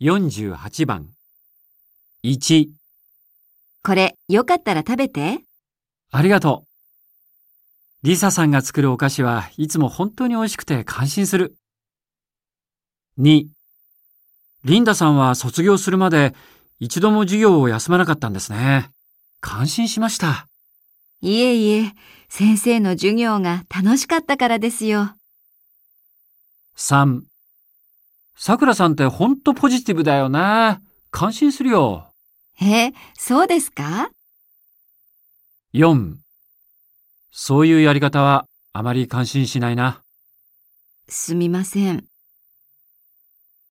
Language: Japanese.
48番。1、これ、よかったら食べて。ありがとう。リサさんが作るお菓子はいつも本当に美味しくて感心する。2、リンダさんは卒業するまで一度も授業を休まなかったんですね。感心しました。いえいえ、先生の授業が楽しかったからですよ。3、さくらさんってほんとポジティブだよな。感心するよ。え、そうですか？4、そういうやり方はあまり感心しないな。すみません。